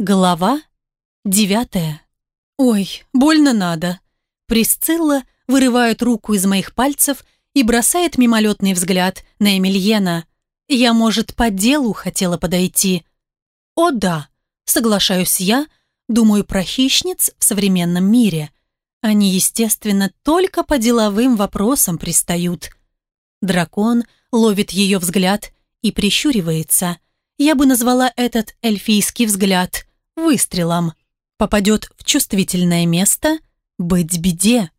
Глава девятая. Ой, больно надо. Присцилла вырывает руку из моих пальцев и бросает мимолетный взгляд на Эмильена. Я, может, по делу хотела подойти. О да, соглашаюсь я, думаю про хищниц в современном мире. Они, естественно, только по деловым вопросам пристают. Дракон ловит ее взгляд и прищуривается. Я бы назвала этот эльфийский взгляд – выстрелом. Попадет в чувствительное место – быть беде.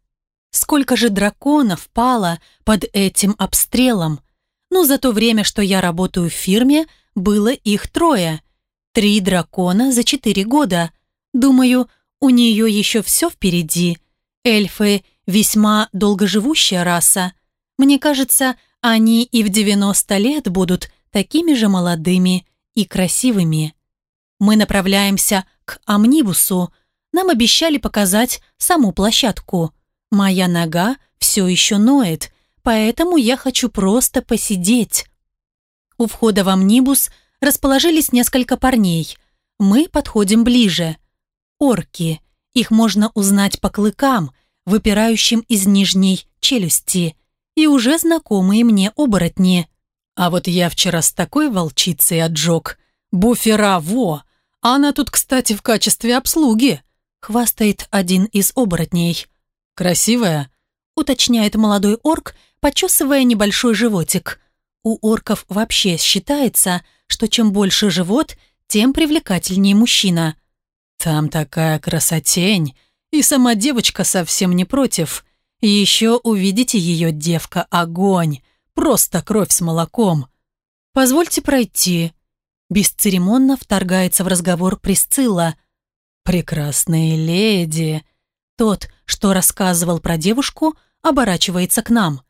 Сколько же драконов пало под этим обстрелом? Но за то время, что я работаю в фирме, было их трое. Три дракона за четыре года. Думаю, у нее еще все впереди. Эльфы – весьма долгоживущая раса. Мне кажется, они и в 90 лет будут такими же молодыми и красивыми. Мы направляемся к амнибусу. Нам обещали показать саму площадку. Моя нога все еще ноет, поэтому я хочу просто посидеть. У входа в амнибус расположились несколько парней. Мы подходим ближе. Орки. Их можно узнать по клыкам, выпирающим из нижней челюсти, и уже знакомые мне оборотни. А вот я вчера с такой волчицей отжег. Буфера во! Она тут, кстати, в качестве обслуги», — хвастает один из оборотней. «Красивая», — уточняет молодой орк, почесывая небольшой животик. У орков вообще считается, что чем больше живот, тем привлекательнее мужчина. «Там такая красотень, и сама девочка совсем не против. Еще увидите ее девка-огонь, просто кровь с молоком». «Позвольте пройти», бесцеремонно вторгается в разговор Присцилла. «Прекрасные леди!» Тот, что рассказывал про девушку, оборачивается к нам.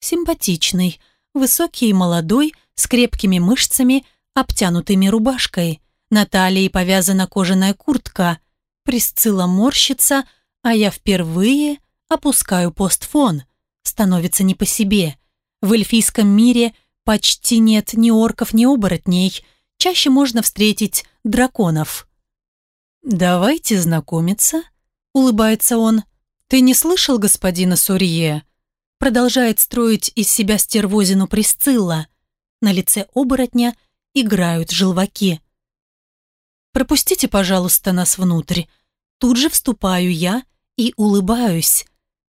Симпатичный, высокий и молодой, с крепкими мышцами, обтянутыми рубашкой. На талии повязана кожаная куртка. Присцилла морщится, а я впервые опускаю постфон. Становится не по себе. В эльфийском мире почти нет ни орков, ни оборотней – чаще можно встретить драконов. «Давайте знакомиться», — улыбается он. «Ты не слышал господина Сурье?» Продолжает строить из себя стервозину Присцилла. На лице оборотня играют желваки. «Пропустите, пожалуйста, нас внутрь». Тут же вступаю я и улыбаюсь.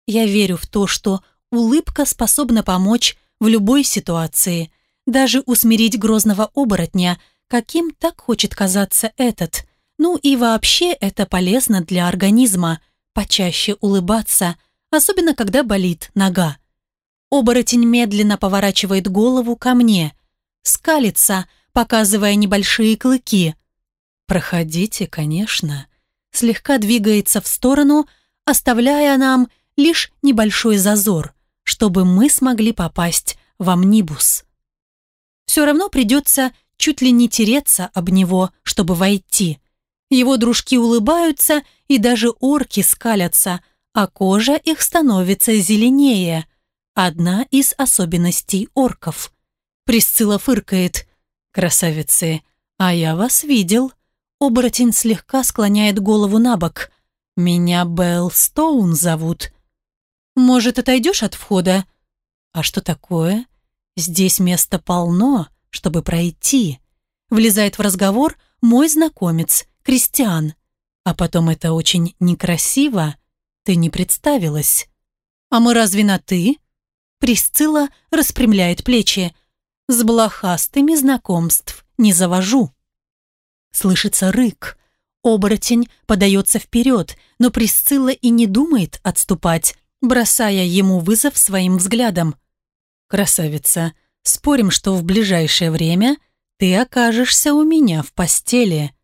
Я верю в то, что улыбка способна помочь в любой ситуации, даже усмирить грозного оборотня, каким так хочет казаться этот. Ну и вообще это полезно для организма. Почаще улыбаться, особенно когда болит нога. Оборотень медленно поворачивает голову ко мне. Скалится, показывая небольшие клыки. «Проходите, конечно». Слегка двигается в сторону, оставляя нам лишь небольшой зазор, чтобы мы смогли попасть в амнибус. Все равно придется чуть ли не тереться об него, чтобы войти. Его дружки улыбаются, и даже орки скалятся, а кожа их становится зеленее. Одна из особенностей орков. Присцилла фыркает. «Красавицы, а я вас видел». Оборотень слегка склоняет голову на бок. «Меня Белл Стоун зовут». «Может, отойдешь от входа?» «А что такое? Здесь места полно» чтобы пройти. Влезает в разговор мой знакомец, Кристиан. А потом это очень некрасиво. Ты не представилась. А мы разве на «ты»? Присцилла распрямляет плечи. С блохастыми знакомств не завожу. Слышится рык. Оборотень подается вперед, но Присцилла и не думает отступать, бросая ему вызов своим взглядом. «Красавица, Спорим, что в ближайшее время ты окажешься у меня в постели.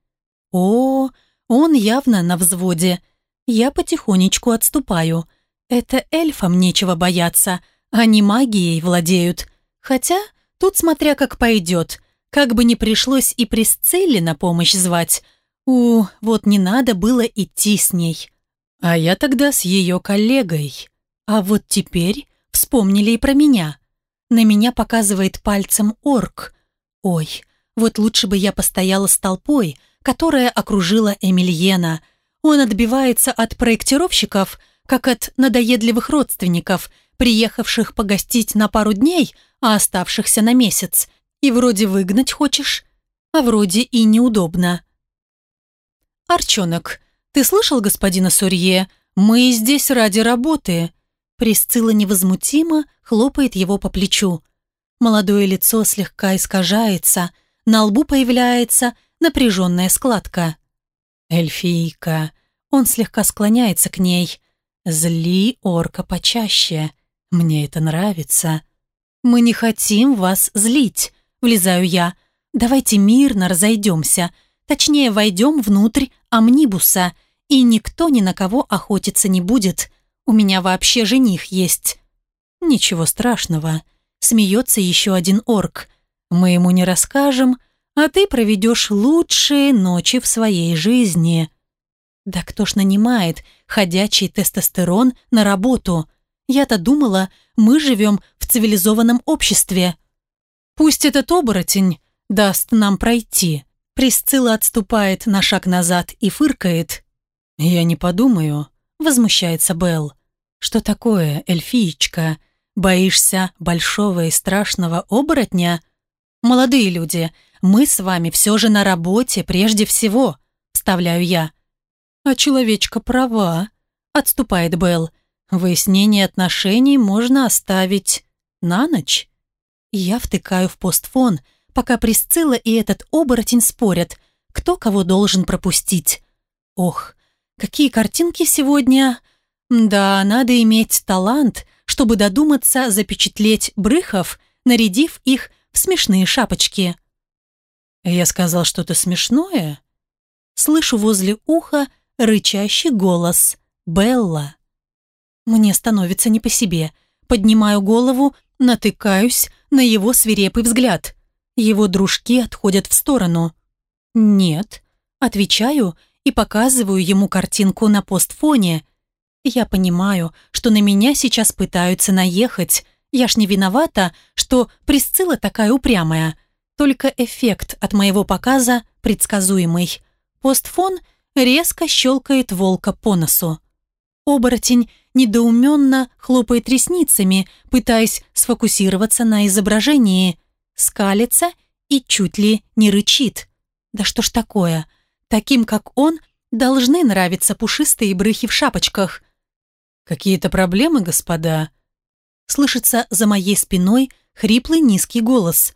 О, он явно на взводе. Я потихонечку отступаю. Это эльфам нечего бояться. Они магией владеют. Хотя тут смотря как пойдет. Как бы не пришлось и присцели на помощь звать. У, вот не надо было идти с ней. А я тогда с ее коллегой. А вот теперь вспомнили и про меня. На меня показывает пальцем орк. Ой, вот лучше бы я постояла с толпой, которая окружила Эмильена. Он отбивается от проектировщиков, как от надоедливых родственников, приехавших погостить на пару дней, а оставшихся на месяц. И вроде выгнать хочешь, а вроде и неудобно. «Арчонок, ты слышал господина Сурье? Мы здесь ради работы. Присцилла невозмутимо хлопает его по плечу. Молодое лицо слегка искажается, на лбу появляется напряженная складка. «Эльфийка!» Он слегка склоняется к ней. «Зли орка почаще. Мне это нравится». «Мы не хотим вас злить», — влезаю я. «Давайте мирно разойдемся. Точнее, войдем внутрь амнибуса, и никто ни на кого охотиться не будет. У меня вообще жених есть». «Ничего страшного», — смеется еще один орк. «Мы ему не расскажем, а ты проведешь лучшие ночи в своей жизни». «Да кто ж нанимает ходячий тестостерон на работу? Я-то думала, мы живем в цивилизованном обществе». «Пусть этот оборотень даст нам пройти». Присцилла отступает на шаг назад и фыркает. «Я не подумаю», — возмущается Белл. Что такое, эльфиечка? Боишься большого и страшного оборотня? Молодые люди, мы с вами все же на работе прежде всего, вставляю я. А человечка права, отступает Белл. Выяснение отношений можно оставить на ночь. Я втыкаю в постфон, пока Присцилла и этот оборотень спорят, кто кого должен пропустить. Ох, какие картинки сегодня! Да, надо иметь талант, чтобы додуматься запечатлеть брыхов, нарядив их в смешные шапочки. Я сказал что-то смешное. Слышу возле уха рычащий голос «Белла». Мне становится не по себе. Поднимаю голову, натыкаюсь на его свирепый взгляд. Его дружки отходят в сторону. «Нет», — отвечаю и показываю ему картинку на постфоне — я понимаю, что на меня сейчас пытаются наехать. Я ж не виновата, что Присцилла такая упрямая. Только эффект от моего показа предсказуемый. Постфон резко щелкает волка по носу. Оборотень недоуменно хлопает ресницами, пытаясь сфокусироваться на изображении. Скалится и чуть ли не рычит. Да что ж такое? Таким, как он, должны нравиться пушистые брыхи в шапочках. «Какие-то проблемы, господа?» Слышится за моей спиной хриплый низкий голос.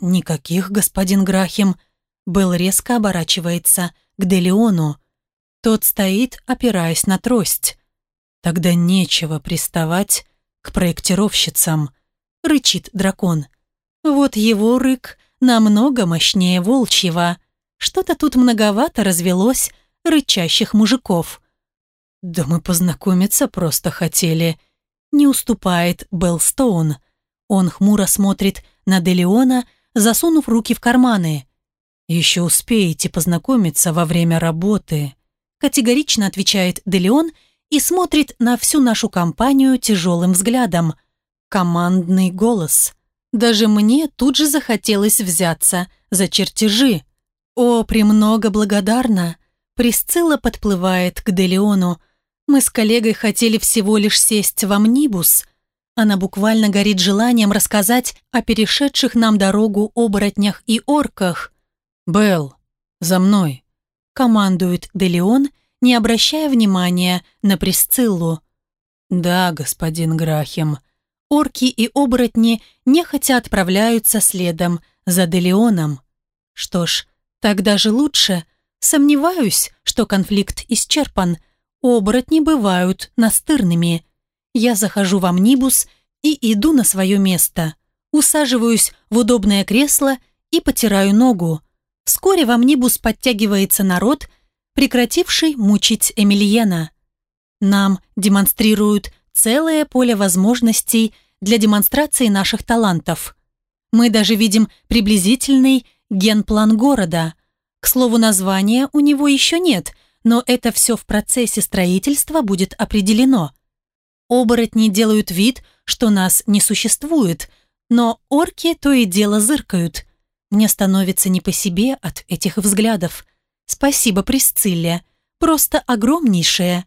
«Никаких, господин Грахим!» Белл резко оборачивается к Делеону. Тот стоит, опираясь на трость. «Тогда нечего приставать к проектировщицам», — рычит дракон. «Вот его рык намного мощнее волчьего. Что-то тут многовато развелось рычащих мужиков». «Да мы познакомиться просто хотели», — не уступает Беллстоун. Он хмуро смотрит на Делеона, засунув руки в карманы. «Еще успеете познакомиться во время работы», — категорично отвечает Делеон и смотрит на всю нашу компанию тяжелым взглядом. Командный голос. Даже мне тут же захотелось взяться за чертежи. «О, премного благодарна!» Присцилла подплывает к Делеону, — мы с коллегой хотели всего лишь сесть в амнибус. Она буквально горит желанием рассказать о перешедших нам дорогу оборотнях и орках. «Белл, за мной!» — командует Делеон, не обращая внимания на Присциллу. «Да, господин Грахем. Орки и оборотни нехотя отправляются следом за Делеоном. Что ж, так даже лучше. Сомневаюсь, что конфликт исчерпан — Оборотни бывают настырными. Я захожу в амнибус и иду на свое место. Усаживаюсь в удобное кресло и потираю ногу. Вскоре в амнибус подтягивается народ, прекративший мучить Эмильена. Нам демонстрируют целое поле возможностей для демонстрации наших талантов. Мы даже видим приблизительный генплан города. К слову, названия у него еще нет – но это все в процессе строительства будет определено. Оборотни делают вид, что нас не существует, но орки то и дело зыркают. Мне становится не по себе от этих взглядов. Спасибо, Присциллия, просто огромнейшее.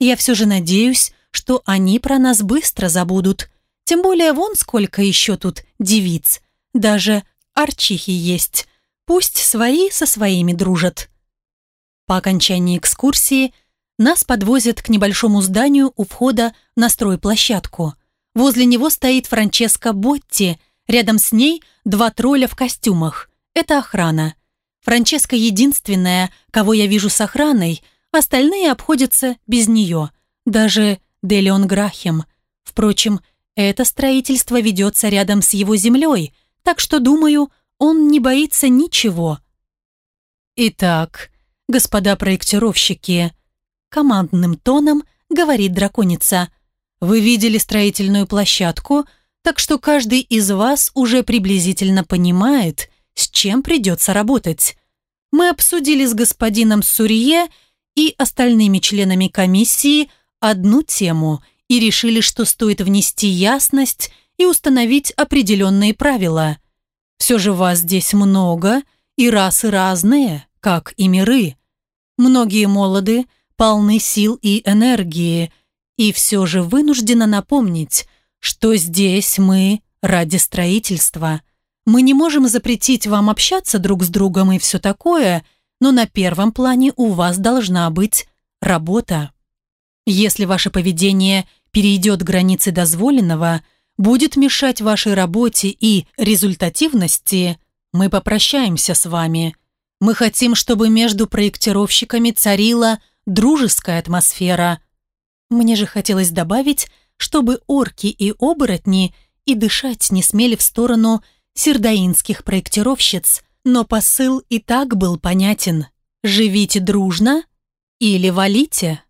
Я все же надеюсь, что они про нас быстро забудут. Тем более вон сколько еще тут девиц. Даже арчихи есть. Пусть свои со своими дружат. По окончании экскурсии нас подвозят к небольшому зданию у входа на стройплощадку. Возле него стоит Франческа Ботти, рядом с ней два тролля в костюмах. Это охрана. Франческа единственная, кого я вижу с охраной, остальные обходятся без нее. Даже Делион Грахем. Впрочем, это строительство ведется рядом с его землей, так что, думаю, он не боится ничего. «Итак», господа проектировщики!» Командным тоном говорит драконица. «Вы видели строительную площадку, так что каждый из вас уже приблизительно понимает, с чем придется работать. Мы обсудили с господином Сурье и остальными членами комиссии одну тему и решили, что стоит внести ясность и установить определенные правила. Все же вас здесь много и расы разные» как и миры. Многие молоды, полны сил и энергии, и все же вынуждено напомнить, что здесь мы ради строительства. Мы не можем запретить вам общаться друг с другом и все такое, но на первом плане у вас должна быть работа. Если ваше поведение перейдет границы дозволенного, будет мешать вашей работе и результативности, мы попрощаемся с вами – мы хотим, чтобы между проектировщиками царила дружеская атмосфера. Мне же хотелось добавить, чтобы орки и оборотни и дышать не смели в сторону сердаинских проектировщиц, но посыл и так был понятен. «Живите дружно или валите».